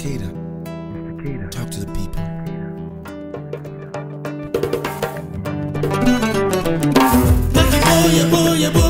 Takeda. Talk to the people. ima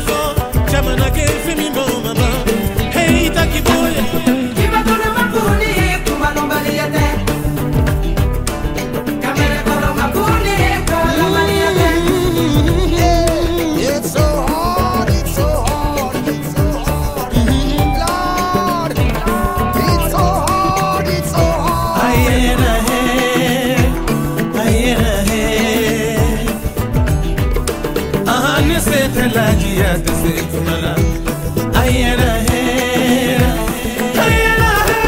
Te te. Ayera he, ayera he.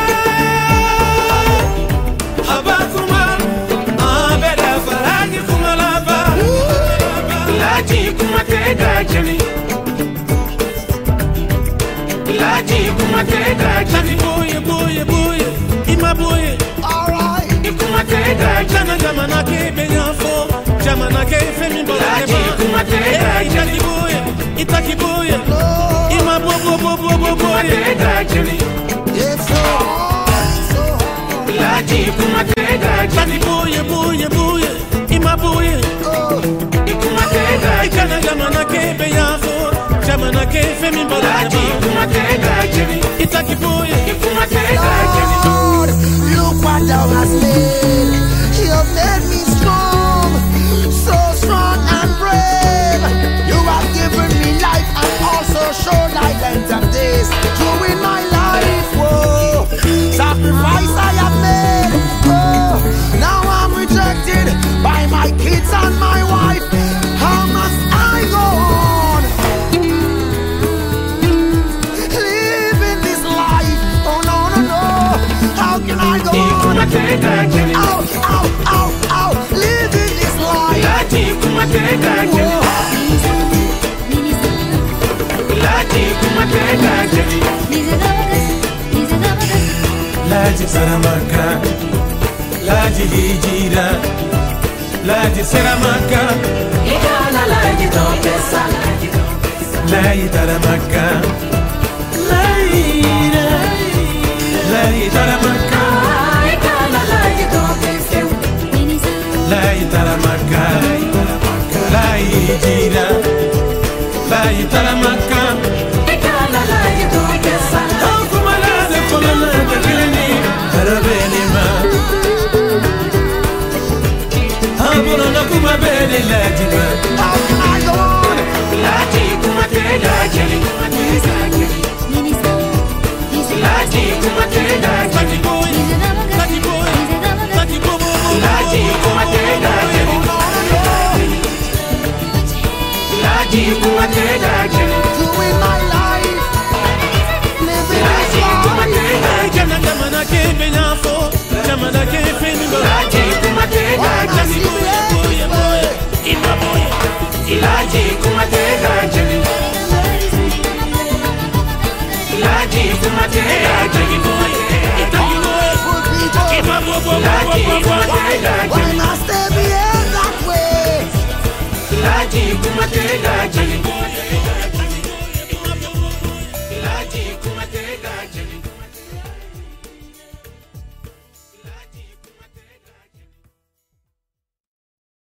Haba kuma, kuma te kuma te gajeni. Boye boye boye, ima boye. All right. ikumatega jana jamana ke benyafo jamana ke femi bolaji ikumatega itaki boye bobo jeni It's so Lord, look what. Ikumatega jeni Ow, ow, ow, ow. Living this life. laji ikumatega jeni laji ikumatega jeni laji saramaka laji hijira laji saramaka Ikana laji topesa, laji taramaka laji laji taramaka laji taramaka laji hijira laji Jamana ke feni bo Laji kuma te laji Boy boy boy Ima boy Ilaji kuma te laji Ilaji kuma te laji boy Itaki boy Good people. Ima bo bo bo bo bo bo Why must they behave that way? Ilaji kuma te laji